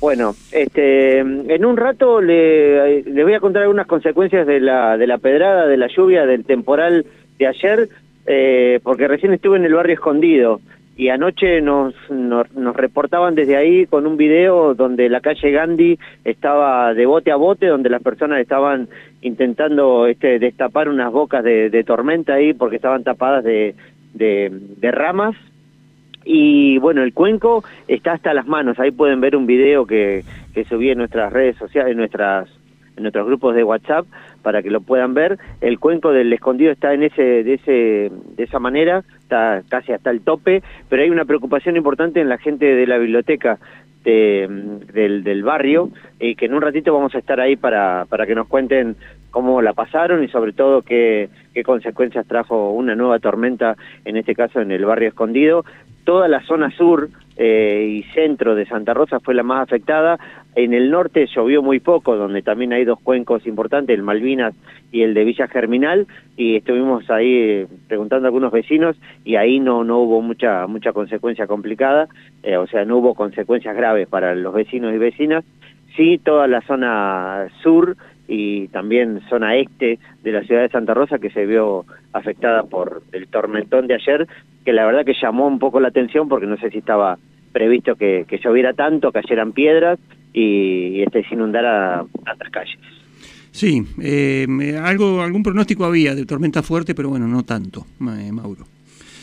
Bueno, este, en un rato le, le, voy a contar algunas consecuencias de la, de la pedrada, de la lluvia, del temporal de ayer, eh, porque recién estuve en el barrio escondido y anoche nos, nos, reportaban desde ahí con un video donde la calle Gandhi estaba de bote a bote, donde las personas estaban intentando este, destapar unas bocas de, tormenta ahí porque estaban tapadas de, de, ramas. Y bueno, el cuenco está hasta las manos, ahí pueden ver un video que, que subí en nuestras redes sociales, en nuestras en nuestros grupos de WhatsApp para que lo puedan ver. El cuenco del escondido está en ese, de, ese, de esa manera, está casi hasta el tope, pero hay una preocupación importante en la gente de la biblioteca del, del, barrio y que en un ratito vamos a estar ahí para, para que nos cuenten cómo la pasaron y sobre todo qué, qué consecuencias trajo una nueva tormenta, en este caso en el barrio escondido. Toda la zona sur eh, y centro de Santa Rosa fue la más afectada. En el norte llovió muy poco, donde también hay dos cuencos importantes, el Malvinas y el de Villa Germinal, y estuvimos ahí eh, preguntando a algunos vecinos y ahí no, no hubo mucha, mucha consecuencia complicada, eh, o sea, no hubo consecuencias graves para los vecinos y vecinas. Sí, toda la zona sur y también zona este de la ciudad de Santa Rosa que se vio afectada por el tormentón de ayer, que la verdad que llamó un poco la atención porque no sé si estaba previsto que, que lloviera tanto, cayeran piedras y, este, se inundara tantas calles. Sí, eh, algo, algún pronóstico había de tormenta fuerte, pero bueno, no tanto, eh, Mauro.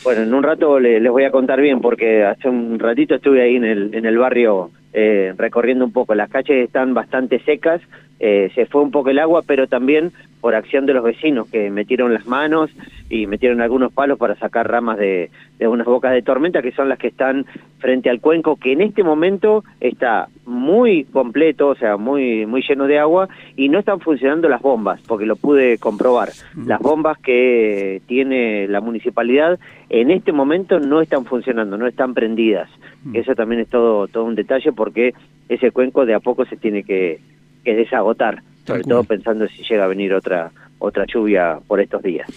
Bueno, en un rato les voy a contar bien, porque hace un ratito estuve ahí en el, en el barrio eh, recorriendo un poco. Las calles están bastante secas, eh, se fue un poco el agua, pero también por acción de los vecinos que metieron las manos y metieron algunos palos para sacar ramas de, de unas bocas de tormenta que son las que están frente al cuenco, que en este momento está muy completo, o sea, muy, muy lleno de agua y no están funcionando las bombas, porque lo pude comprobar. Mm. Las bombas que tiene la municipalidad en este momento no están funcionando, no están prendidas. Mm. Eso también es todo, todo un detalle porque ese cuenco de a poco se tiene que que desagotar, sobre todo pensando si llega a venir otra otra lluvia por estos días.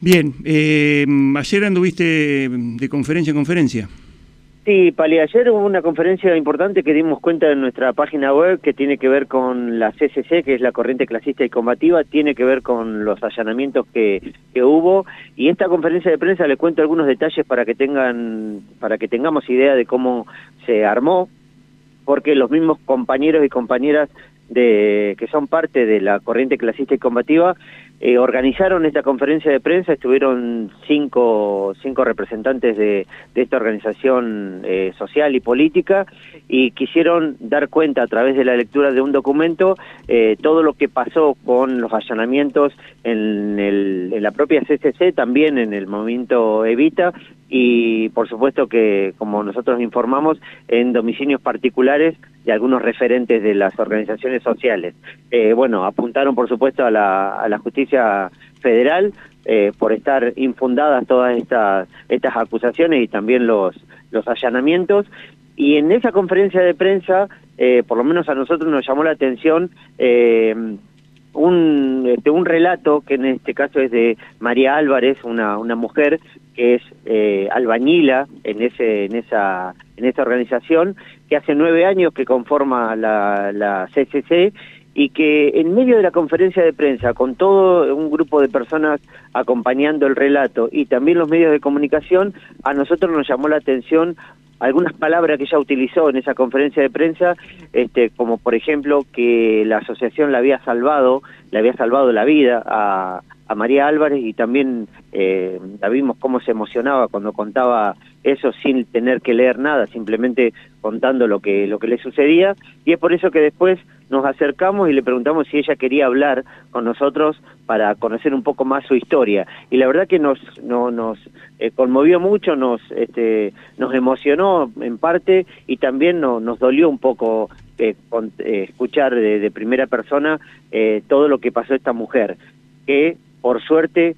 Bien, eh, ayer anduviste de conferencia en conferencia. Sí, Pali, ayer hubo una conferencia importante que dimos cuenta en nuestra página web que tiene que ver con la CCC, que es la corriente clasista y combativa, tiene que ver con los allanamientos que, que hubo y esta conferencia de prensa le cuento algunos detalles para que tengan para que tengamos idea de cómo se armó, porque los mismos compañeros y compañeras de, que son parte de la corriente clasista y combativa, eh, organizaron esta conferencia de prensa, estuvieron cinco, cinco representantes de, de esta organización eh, social y política y quisieron dar cuenta a través de la lectura de un documento eh, todo lo que pasó con los allanamientos en, el, en la propia CCC, también en el movimiento Evita y por supuesto que, como nosotros informamos, en domicilios particulares de algunos referentes de las organizaciones sociales. Eh, bueno, apuntaron por supuesto a la, justicia federal eh, por estar infundadas todas estas, estas acusaciones y también los, allanamientos. Y en esa conferencia de prensa, eh, por lo menos a nosotros nos llamó la atención un, este, un relato que en este caso es de María Álvarez, una, mujer que es albañila en ese en esa en esta organización que hace nueve años que conforma la, la CCC y que en medio de la conferencia de prensa con todo un grupo de personas acompañando el relato y también los medios de comunicación a nosotros nos llamó la atención algunas palabras que ella utilizó en esa conferencia de prensa, este, como por ejemplo que la asociación le había salvado, le había salvado la vida a, a María Álvarez y también eh, la vimos cómo se emocionaba cuando contaba eso sin tener que leer nada, simplemente contando lo que, lo que le sucedía, y es por eso que después nos acercamos y le preguntamos si ella quería hablar con nosotros para conocer un poco más su historia. Y la verdad que nos, no, nos eh, conmovió mucho, nos, este, nos emocionó en parte y también nos dolió un poco eh, eh, escuchar de, de, primera persona todo lo que pasó esta mujer, que por suerte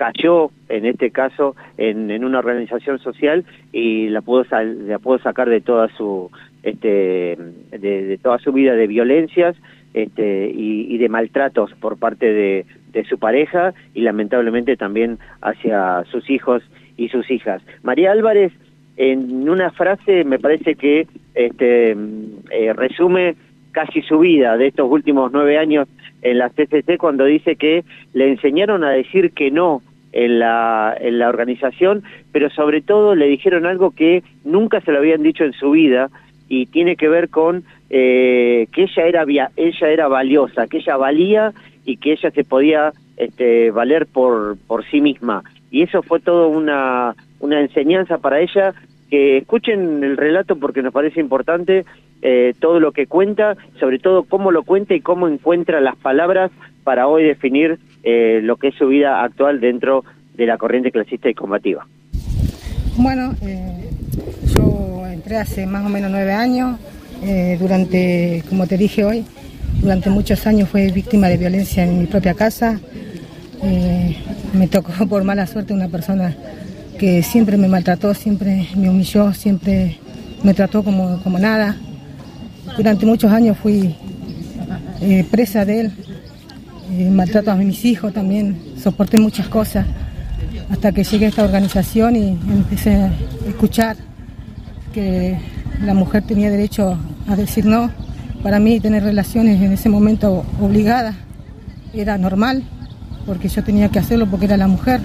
cayó en este caso en, en, una organización social y la pudo la pudo sacar de toda su este de, toda su vida de violencias este y, de maltratos por parte de, su pareja y lamentablemente también hacia sus hijos y sus hijas. María Álvarez en una frase me parece que este, eh, resume casi su vida de estos últimos nueve años en la CCC cuando dice que le enseñaron a decir que no en la, en la organización, pero sobre todo le dijeron algo que nunca se lo habían dicho en su vida y tiene que ver con eh, que ella era, ella era valiosa, que ella valía y que ella se podía este, valer por, por sí misma. Y eso fue todo una, una enseñanza para ella que escuchen el relato porque nos parece importante eh, todo lo que cuenta, sobre todo cómo lo cuenta y cómo encuentra las palabras para hoy definir eh, lo que es su vida actual dentro de la corriente clasista y combativa. Bueno, eh, yo entré hace más o menos nueve años, durante, como te dije hoy, durante muchos años fui víctima de violencia en mi propia casa, me tocó por mala suerte una persona que siempre me maltrató, siempre me humilló, siempre me trató como, como nada. Durante muchos años fui eh, presa de él, eh, maltrato a mis hijos también, soporté muchas cosas hasta que llegué a esta organización y empecé a escuchar que la mujer tenía derecho a decir no. Para mí tener relaciones en ese momento obligadas era normal, porque yo tenía que hacerlo porque era la mujer.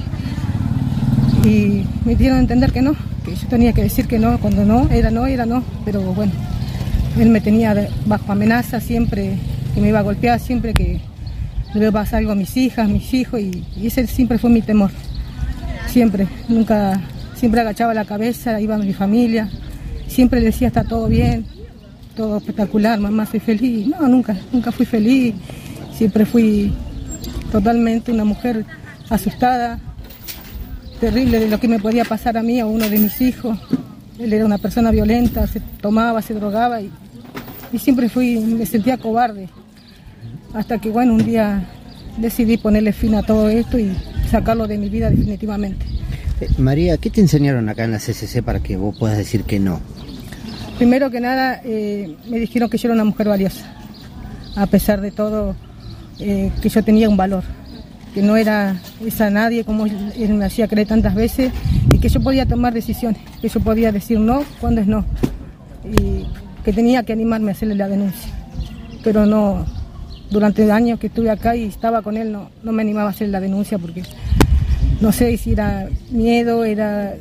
Y me dieron a entender que no, que yo tenía que decir que no, cuando no, era no, era no, pero bueno, él me tenía bajo amenaza siempre, que me iba a golpear siempre que le iba a pasar algo a mis hijas, mis hijos, y, ese siempre fue mi temor, siempre, nunca, siempre agachaba la cabeza, iba a mi familia, siempre decía está todo bien, todo espectacular, mamá soy feliz, no, nunca, nunca fui feliz, siempre fui totalmente una mujer asustada, terrible de lo que me podía pasar a mí o a uno de mis hijos. Él era una persona violenta, se tomaba, se drogaba y, siempre fui, me sentía cobarde. Hasta que, bueno, un día decidí ponerle fin a todo esto y sacarlo de mi vida definitivamente. Eh, María, ¿qué te enseñaron acá en la CCC para que vos puedas decir que no? Primero que nada, eh, me dijeron que yo era una mujer valiosa, a pesar de todo, eh, que yo tenía un valor que no era esa nadie como él me hacía creer tantas veces y que yo podía tomar decisiones, que yo podía decir no cuando es no y que tenía que animarme a hacerle la denuncia. Pero no, durante años que estuve acá y estaba con él no, no me animaba a hacer la denuncia porque no sé si era miedo, era,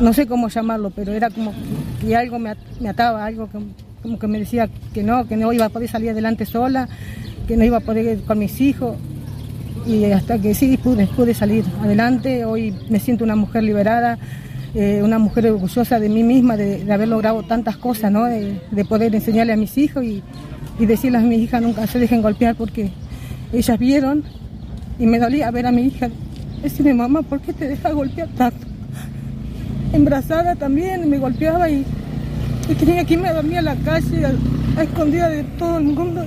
no sé cómo llamarlo, pero era como que algo me, ataba, algo que, como que me decía que no, que no iba a poder salir adelante sola, que no iba a poder ir con mis hijos y hasta que sí pude, pude salir adelante. Hoy me siento una mujer liberada, eh, una mujer orgullosa de mí misma, de, haber logrado tantas cosas, ¿no? de, poder enseñarle a mis hijos y, y decirles a mis hijas nunca se dejen golpear porque ellas vieron y me dolía ver a mi hija decirme, mamá, ¿por qué te dejas golpear tanto? Embrazada también, me golpeaba y, tenía que irme a dormir a la calle, a escondida de todo el mundo.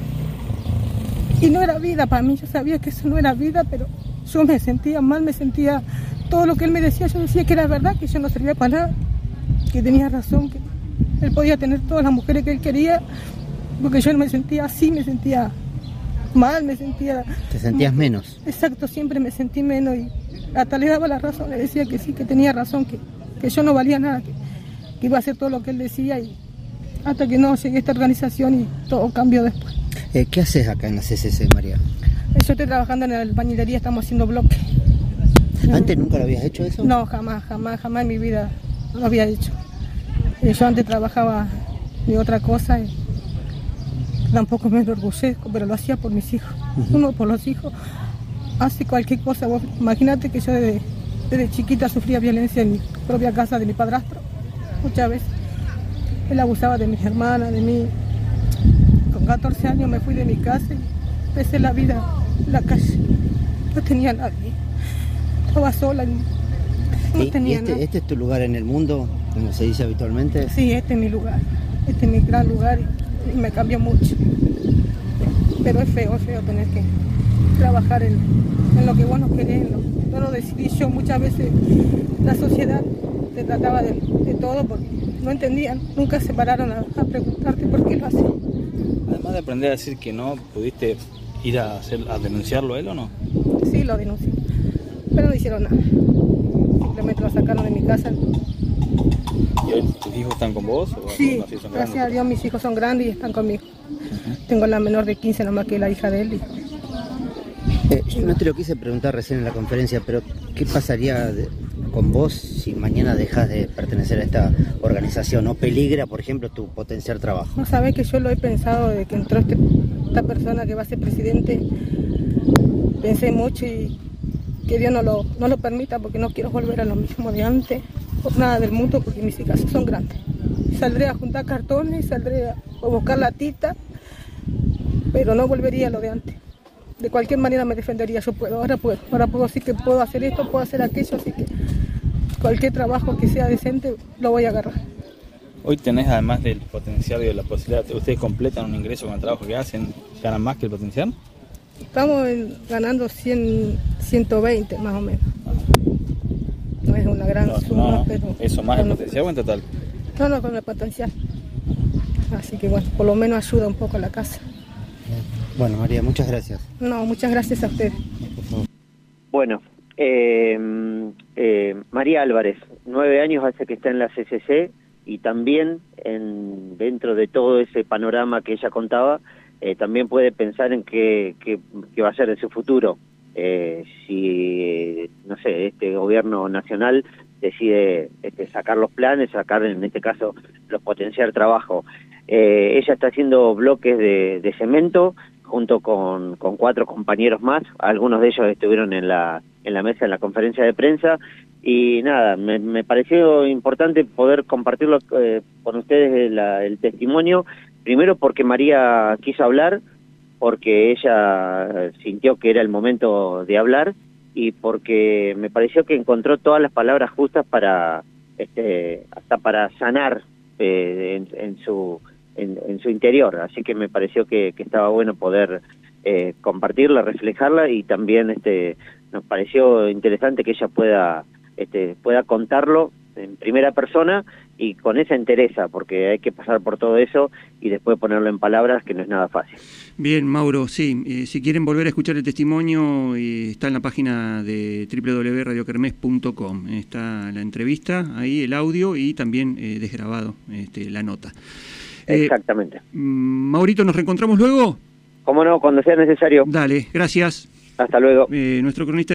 Y no era vida para mí, yo sabía que eso no era vida, pero yo me sentía mal, me sentía todo lo que él me decía, yo decía que era verdad, que yo no servía para nada, que tenía razón, que él podía tener todas las mujeres que él quería, porque yo me sentía así, me sentía mal, me sentía... ¿Te sentías menos? Exacto, siempre me sentí menos y hasta le daba la razón, le decía que sí, que tenía razón, que, que yo no valía nada, que, que, iba a hacer todo lo que él decía y hasta que no llegué a esta organización y todo cambió después. Eh, ¿Qué haces acá en la CCC, María? Yo estoy trabajando en la bañilería, estamos haciendo bloques. ¿Antes nunca lo habías hecho eso? No, jamás, jamás, jamás en mi vida lo había hecho. Eh, yo antes trabajaba de otra cosa y tampoco me enorgullezco, pero lo hacía por mis hijos. Uno por los hijos hace cualquier cosa. imagínate que yo desde, desde chiquita sufría violencia en mi propia casa de mi padrastro, muchas veces. Él abusaba de mis hermanas, de mí, 14 años me fui de mi casa y empecé la vida en la calle. No tenía nadie. Estaba sola. No tenía este, este, es tu lugar en el mundo, como se dice habitualmente? Sí, este es mi lugar. Este es mi gran lugar y, me cambió mucho. Pero es feo, es feo tener que trabajar en, lo que vos no querés. no lo decidí yo. Muchas veces la sociedad te trataba de, todo porque no entendían. Nunca se pararon a, a preguntarte por qué lo hacían de aprender a decir que no, ¿pudiste ir a, hacer, a denunciarlo él o no? Sí, lo denuncié, pero no hicieron nada. Simplemente lo sacaron de mi casa ¿Y hoy tus hijos están con vos? O Sí, no, así son gracias a? Dios mis hijos son grandes y están conmigo. Tengo la menor de 15 nomás que la hija de él. y- Eh, yo no te lo quise preguntar recién en la conferencia, pero ¿qué pasaría de- con vos si mañana dejas de pertenecer a esta organización? ¿No peligra, por ejemplo, tu potencial trabajo? No sabes que yo lo he pensado de que entró este- esta persona que va a ser presidente. Pensé mucho y que Dios no lo, no lo permita porque no quiero volver a lo mismo de antes. Por nada del mundo porque mis hijas son grandes. Saldré a juntar cartones, saldré a, buscar latita, pero no volvería a lo de antes. De cualquier manera me defendería, yo puedo, ahora puedo, ahora puedo decir que puedo hacer esto, puedo hacer aquello, así que cualquier trabajo que sea decente lo voy a agarrar. Hoy tenés, además del potencial y de la posibilidad, ¿ustedes completan un ingreso con el trabajo que hacen? ¿Ganan más que el potencial? Estamos en- ganando 100, 120 más o menos. No es una gran No, suma, no, pero... ¿Eso más el potencial o en total? No, no, con el potencial. Así que bueno, por lo menos ayuda un poco a la casa. Bueno, María, muchas gracias. No, muchas gracias a ustedes. Bueno, eh, eh, María Álvarez, nueve años hace que está en la CCC y también en, dentro de todo ese panorama que ella contaba, eh, también puede pensar en qué, qué- va a ser de su futuro. Eh, si, no sé, este gobierno nacional decide este, sacar los planes, sacar en este caso los potenciar trabajo. Eh, ella está haciendo bloques de, cemento junto con, con cuatro compañeros más, algunos de ellos estuvieron en la, en la mesa en la conferencia de prensa y nada, me, pareció importante poder compartirlo eh, con ustedes el testimonio, primero porque María quiso hablar, porque ella sintió que era el momento de hablar y porque me pareció que encontró todas las palabras justas para este hasta para sanar eh, en, su en, su interior. Así que me pareció que, que estaba bueno poder eh, compartirla reflejarla y también este nos pareció interesante que ella pueda este pueda contarlo en primera persona y con esa entereza porque hay que pasar por todo eso y después ponerlo en palabras que no es nada fácil Bien, Mauro, sí, eh, si quieren volver a escuchar el testimonio, eh, está en la página de www.radiokermes.com. Está la entrevista, ahí el audio y también eh, desgrabado este, la nota. Eh, exactamente mm, Maurito, ¿nos reencontramos luego? cómo no cuando sea necesario Dale, gracias. hasta luego Eh, nuestro cronista